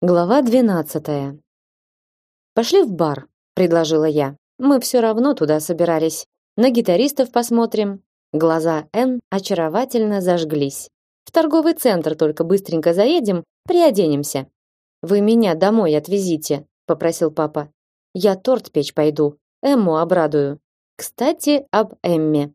Глава 12. Пошли в бар, предложила я. Мы все равно туда собирались. На гитаристов посмотрим. Глаза Н очаровательно зажглись. В торговый центр только быстренько заедем, приоденемся. Вы меня домой отвезите, попросил папа. Я торт печь пойду. Эмму обрадую. Кстати, об Эмме.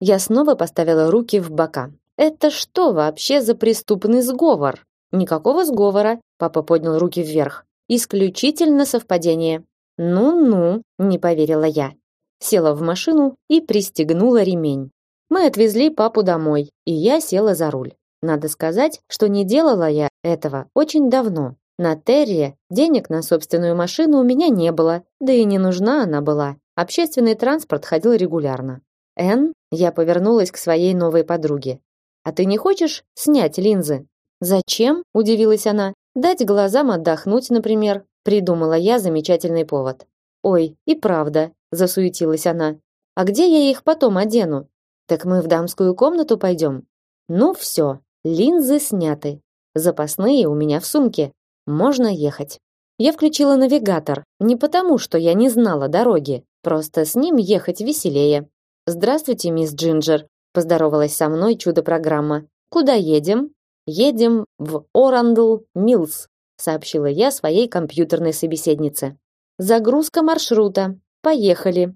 Я снова поставила руки в бока. Это что вообще за преступный сговор? Никакого сговора, папа поднял руки вверх. Исключительно совпадение. Ну-ну, не поверила я. Села в машину и пристегнула ремень. Мы отвезли папу домой, и я села за руль. Надо сказать, что не делала я этого очень давно. На Терре денег на собственную машину у меня не было, да и не нужна она была. Общественный транспорт ходил регулярно. Эн, я повернулась к своей новой подруге. А ты не хочешь снять линзы? Зачем? удивилась она. Дать глазам отдохнуть, например, придумала я замечательный повод. Ой, и правда, засуетилась она. А где я их потом одену? Так мы в дамскую комнату пойдем. Ну все, линзы сняты. Запасные у меня в сумке. Можно ехать. Я включила навигатор, не потому, что я не знала дороги, просто с ним ехать веселее. Здравствуйте, мисс Джинджер, поздоровалась со мной чудо-программа. Куда едем? Едем в Орандл Милс, сообщила я своей компьютерной собеседнице. Загрузка маршрута. Поехали.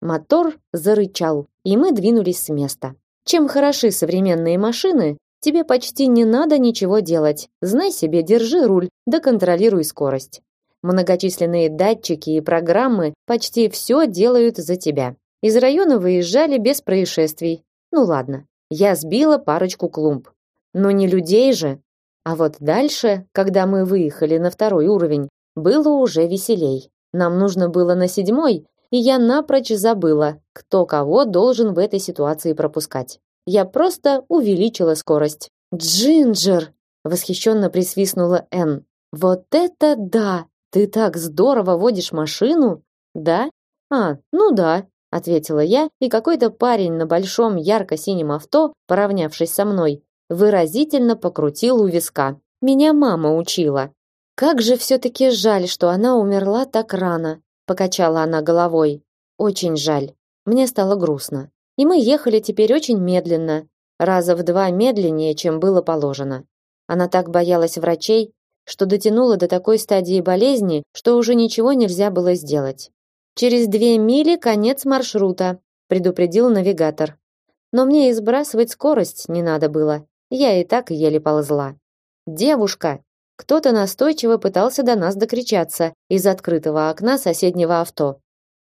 Мотор зарычал, и мы двинулись с места. Чем хороши современные машины, тебе почти не надо ничего делать. Знай себе, держи руль, да контролируй скорость. Многочисленные датчики и программы почти все делают за тебя. Из района выезжали без происшествий. Ну ладно, я сбила парочку клумб. Но не людей же. А вот дальше, когда мы выехали на второй уровень, было уже веселей. Нам нужно было на седьмой, и я напрочь забыла, кто кого должен в этой ситуации пропускать. Я просто увеличила скорость. «Джинджер!» — восхищенно присвистнула Энн. «Вот это да! Ты так здорово водишь машину!» «Да? А, ну да», — ответила я, и какой-то парень на большом ярко-синем авто, поравнявшись со мной, выразительно покрутил у виска. Меня мама учила. Как же все таки жаль, что она умерла так рано, покачала она головой. Очень жаль. Мне стало грустно. И мы ехали теперь очень медленно, раза в два медленнее, чем было положено. Она так боялась врачей, что дотянула до такой стадии болезни, что уже ничего нельзя было сделать. Через две мили конец маршрута, предупредил навигатор. Но мне и сбрасывать скорость не надо было. Я и так еле ползла. Девушка, кто-то настойчиво пытался до нас докричаться из открытого окна соседнего авто.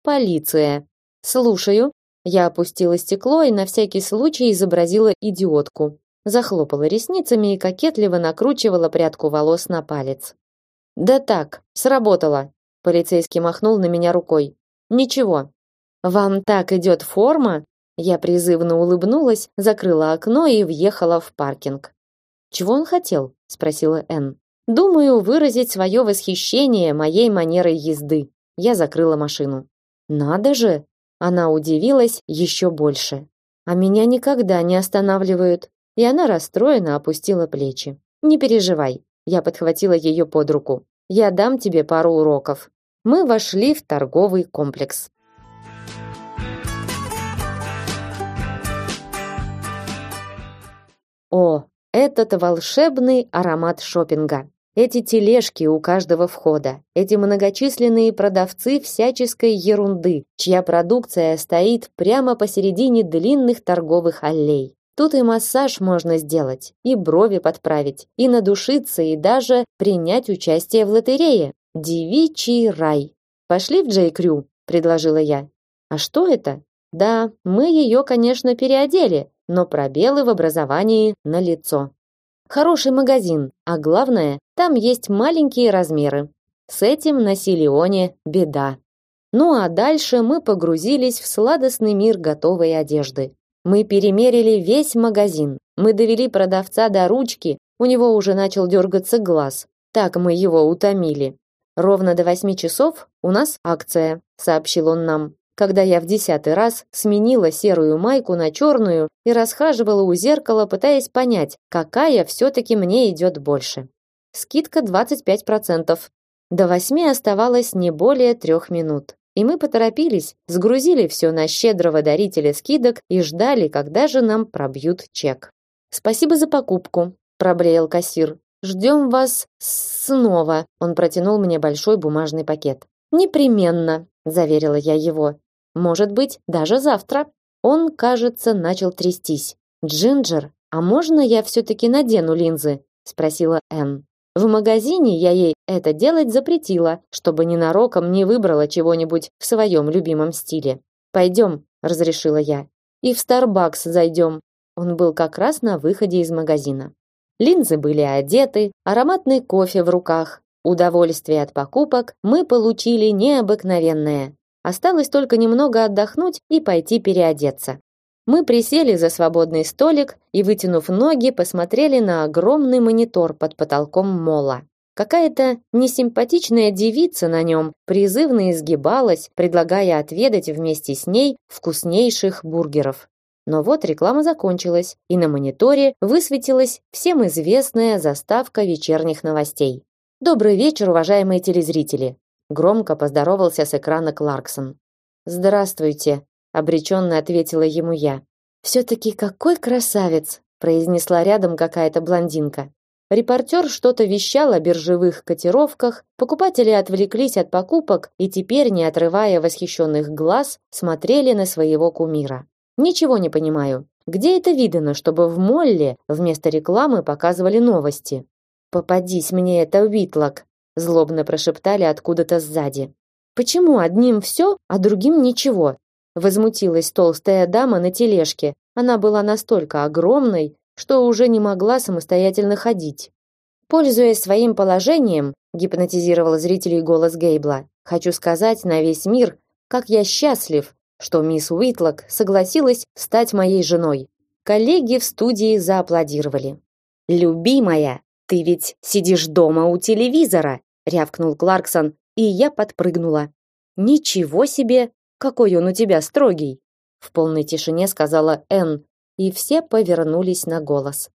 Полиция. Слушаю. Я опустила стекло и на всякий случай изобразила идиотку. Захлопала ресницами и кокетливо накручивала прядку волос на палец. Да так, сработало. Полицейский махнул на меня рукой. Ничего. Вам так идет форма? Я призывно улыбнулась, закрыла окно и въехала в паркинг. Чего он хотел? спросила Н. Думаю, выразить свое восхищение моей манерой езды. Я закрыла машину. Надо же, она удивилась еще больше. А меня никогда не останавливают. И она расстроенно опустила плечи. Не переживай, я подхватила ее под руку. Я дам тебе пару уроков. Мы вошли в торговый комплекс. О, этот волшебный аромат шопинга. Эти тележки у каждого входа, эти многочисленные продавцы всяческой ерунды, чья продукция стоит прямо посередине длинных торговых аллей. Тут и массаж можно сделать, и брови подправить, и надушиться, и даже принять участие в лотерее. Девичий рай. Пошли в Джей Крю, предложила я. А что это? Да, мы ее, конечно, переодели, но пробелы в образовании на лицо. Хороший магазин, а главное, там есть маленькие размеры. С этим на Силионе беда. Ну а дальше мы погрузились в сладостный мир готовой одежды. Мы перемерили весь магазин. Мы довели продавца до ручки, у него уже начал дергаться глаз. Так мы его утомили. Ровно до восьми часов у нас акция, сообщил он нам когда я в десятый раз сменила серую майку на черную и расхаживала у зеркала, пытаясь понять, какая все-таки мне идет больше. скидка 25%. До восьми оставалось не более трех минут. И мы поторопились, сгрузили все на щедрого дарителя скидок и ждали, когда же нам пробьют чек. Спасибо за покупку, проблеял кассир. Ждем вас снова. Он протянул мне большой бумажный пакет. Непременно, заверила я его. Может быть, даже завтра. Он, кажется, начал трястись. Джинджер, а можно я все таки надену линзы? спросила Энн. В магазине я ей это делать запретила, чтобы ненароком не выбрала чего-нибудь в своем любимом стиле. Пойдем, разрешила я. И в Starbucks зайдем. Он был как раз на выходе из магазина. Линзы были одеты, ароматный кофе в руках. Удовольствие от покупок мы получили необыкновенное. Осталось только немного отдохнуть и пойти переодеться. Мы присели за свободный столик и, вытянув ноги, посмотрели на огромный монитор под потолком мола. Какая-то несимпатичная девица на нем призывно изгибалась, предлагая отведать вместе с ней вкуснейших бургеров. Но вот реклама закончилась, и на мониторе высветилась всем известная заставка вечерних новостей. Добрый вечер, уважаемые телезрители. Громко поздоровался с экрана Кларксон. Здравствуйте, обреченно ответила ему я. все таки какой красавец, произнесла рядом какая-то блондинка. Репортер что-то вещал о биржевых котировках, покупатели отвлеклись от покупок и теперь, не отрывая восхищенных глаз, смотрели на своего кумира. Ничего не понимаю. Где это видано, чтобы в Молле вместо рекламы показывали новости? Попадись мне это Уитлок, злобно прошептали откуда-то сзади. Почему одним все, а другим ничего? Возмутилась толстая дама на тележке. Она была настолько огромной, что уже не могла самостоятельно ходить. Пользуясь своим положением, гипнотизировал зрителей голос Гейбла. Хочу сказать на весь мир, как я счастлив, что мисс Уитлок согласилась стать моей женой. Коллеги в студии зааплодировали. Любимая, ты ведь сидишь дома у телевизора, рявкнул Кларксон, и я подпрыгнула. Ничего себе, какой он у тебя строгий, в полной тишине сказала Энн, и все повернулись на голос.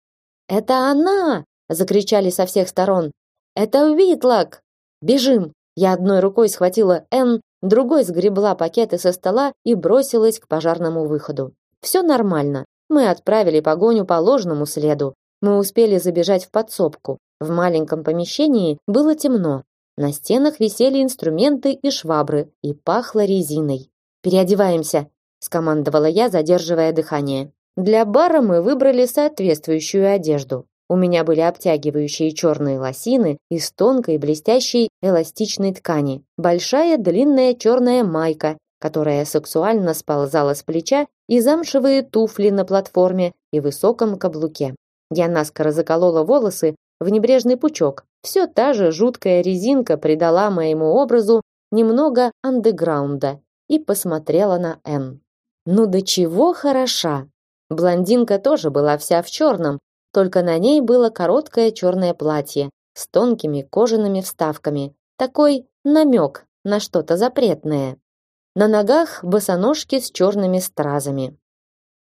Это она, закричали со всех сторон. Это Уитлок. Бежим. Я одной рукой схватила Энн, другой сгребла пакеты со стола и бросилась к пожарному выходу. Все нормально. Мы отправили погоню по ложному следу. Мы успели забежать в подсобку. В маленьком помещении было темно. На стенах висели инструменты и швабры, и пахло резиной. Переодеваемся, скомандовала я, задерживая дыхание. Для бара мы выбрали соответствующую одежду. У меня были обтягивающие черные лосины из тонкой блестящей эластичной ткани, большая длинная черная майка, которая сексуально сползала с плеча, и замшевые туфли на платформе и высоком каблуке. Я наскоро заколола волосы в небрежный пучок. Все та же жуткая резинка придала моему образу немного андеграунда и посмотрела на Н. Ну до чего хороша. Блондинка тоже была вся в черном, только на ней было короткое черное платье с тонкими кожаными вставками. Такой намек на что-то запретное. На ногах босоножки с черными стразами.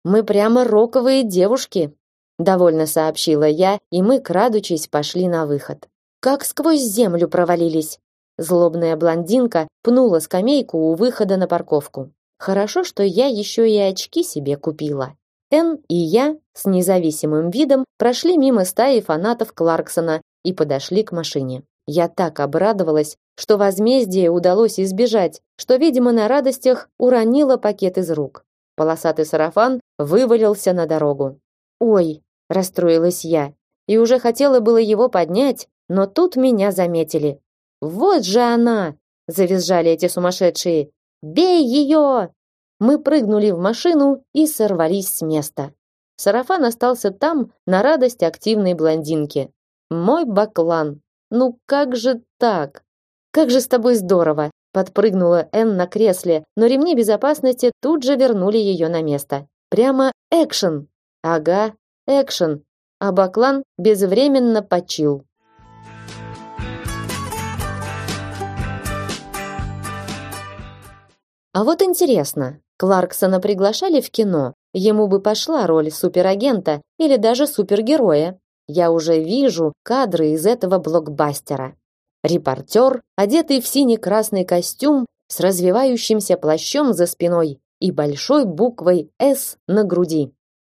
Мы прямо роковые девушки, довольно сообщила я, и мы крадучись пошли на выход. Как сквозь землю провалились. Злобная блондинка пнула скамейку у выхода на парковку. Хорошо, что я еще и очки себе купила. Эн и я с независимым видом прошли мимо стаи фанатов Кларксона и подошли к машине. Я так обрадовалась, что возмездие удалось избежать, что, видимо, на радостях уронила пакет из рук. Полосатый сарафан вывалился на дорогу. «Ой!» – расстроилась я. И уже хотела было его поднять, но тут меня заметили. Вот же она, завизжали эти сумасшедшие. Бей ее! Мы прыгнули в машину и сорвались с места. Сарафан остался там на радость активной блондинки. Мой баклан. Ну как же так? Как же с тобой здорово, подпрыгнула Энн на кресле, но ремни безопасности тут же вернули ее на место. Прямо экшен. Ага, экшен. А баклан безвременно почил. А вот интересно, Кларксона приглашали в кино? Ему бы пошла роль суперагента или даже супергероя. я уже вижу кадры из этого блокбастера. Репортер, одетый в синий-красный костюм с развивающимся плащом за спиной и большой буквой «С» на груди.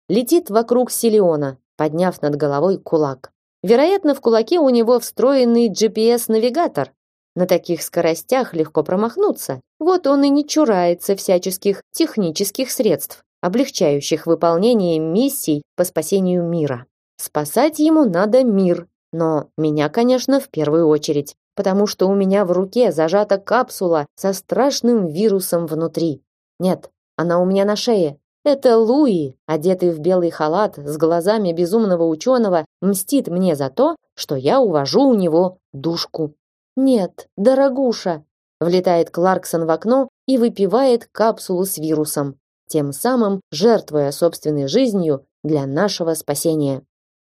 Летит вокруг Силиона, подняв над головой кулак. Вероятно, в кулаке у него встроенный GPS-навигатор. На таких скоростях легко промахнуться. Вот он и не чурается всяческих технических средств, облегчающих выполнение миссий по спасению мира. Спасать ему надо мир, но меня, конечно, в первую очередь, потому что у меня в руке зажата капсула со страшным вирусом внутри. Нет, она у меня на шее. Это Луи, одетый в белый халат с глазами безумного ученого, мстит мне за то, что я увожу у него душку. Нет, дорогуша, влетает Кларксон в окно и выпивает капсулу с вирусом, тем самым жертвуя собственной жизнью для нашего спасения.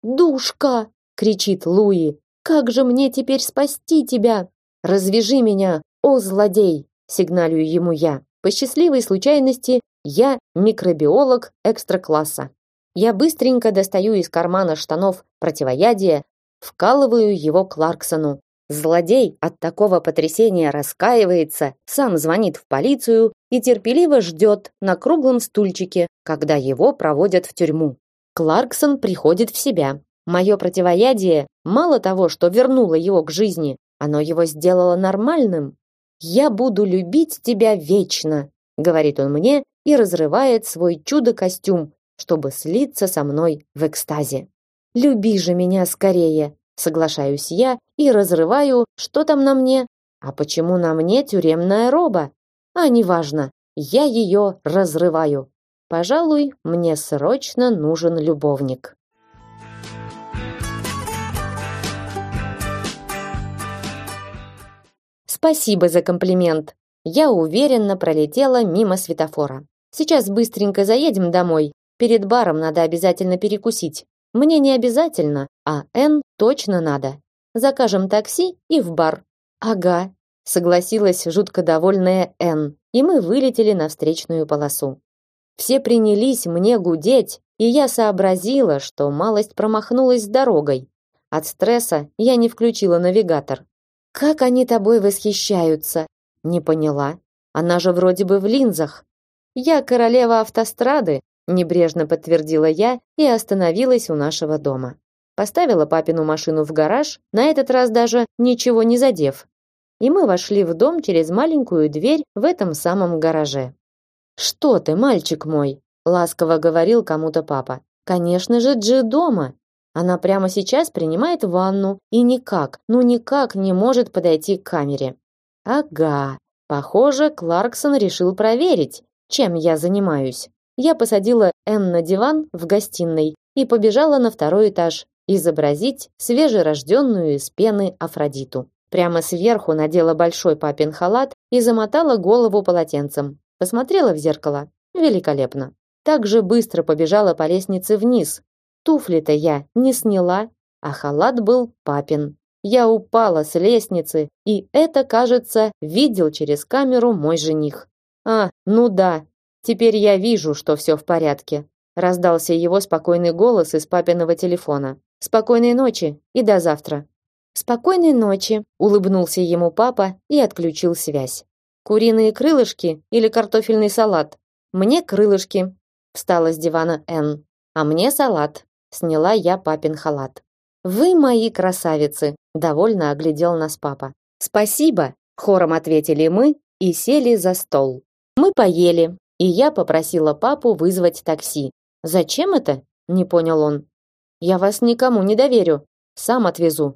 Душка, кричит Луи. Как же мне теперь спасти тебя? Развяжи меня, о злодей, сигналю ему я. По счастливой случайности я микробиолог экстра-класса. Я быстренько достаю из кармана штанов противоядие, вкалываю его Кларксону. Злодей от такого потрясения раскаивается, сам звонит в полицию и терпеливо ждет на круглом стульчике, когда его проводят в тюрьму. Кларксон приходит в себя. Мое противоядие мало того, что вернуло его к жизни, оно его сделало нормальным. Я буду любить тебя вечно, говорит он мне и разрывает свой чудо-костюм, чтобы слиться со мной в экстазе. Люби же меня скорее, соглашаюсь я и разрываю, что там на мне? А почему на мне тюремная роба? А неважно, я ее разрываю. Пожалуй, мне срочно нужен любовник. Спасибо за комплимент. Я уверенно пролетела мимо светофора. Сейчас быстренько заедем домой. Перед баром надо обязательно перекусить. Мне не обязательно, а Н точно надо. Закажем такси и в бар. Ага, согласилась жутко довольная Н, и мы вылетели на встречную полосу. Все принялись мне гудеть, и я сообразила, что малость промахнулась с дорогой. От стресса я не включила навигатор. Как они тобой восхищаются? Не поняла. Она же вроде бы в линзах. Я королева автострады, небрежно подтвердила я и остановилась у нашего дома. Поставила папину машину в гараж, на этот раз даже ничего не задев. И мы вошли в дом через маленькую дверь в этом самом гараже. Что ты, мальчик мой, ласково говорил кому-то папа. Конечно же, Джи дома. Она прямо сейчас принимает ванну и никак, ну никак не может подойти к камере. Ага, похоже, Кларксон решил проверить, чем я занимаюсь. Я посадила Энн на диван в гостиной и побежала на второй этаж изобразить свежерожденную из пены Афродиту. Прямо сверху надела большой папин халат и замотала голову полотенцем. Посмотрела в зеркало. Великолепно. Так же быстро побежала по лестнице вниз, Туфли-то я не сняла, а халат был папин. Я упала с лестницы, и это, кажется, видел через камеру мой жених. А, ну да. Теперь я вижу, что все в порядке. Раздался его спокойный голос из папиного телефона. Спокойной ночи и до завтра. Спокойной ночи, улыбнулся ему папа и отключил связь. Куриные крылышки или картофельный салат? Мне крылышки. Встала с дивана Н. А мне салат. Сняла я папин халат. Вы мои красавицы, довольно оглядел нас папа. Спасибо, хором ответили мы и сели за стол. Мы поели, и я попросила папу вызвать такси. Зачем это? не понял он. Я вас никому не доверю, сам отвезу.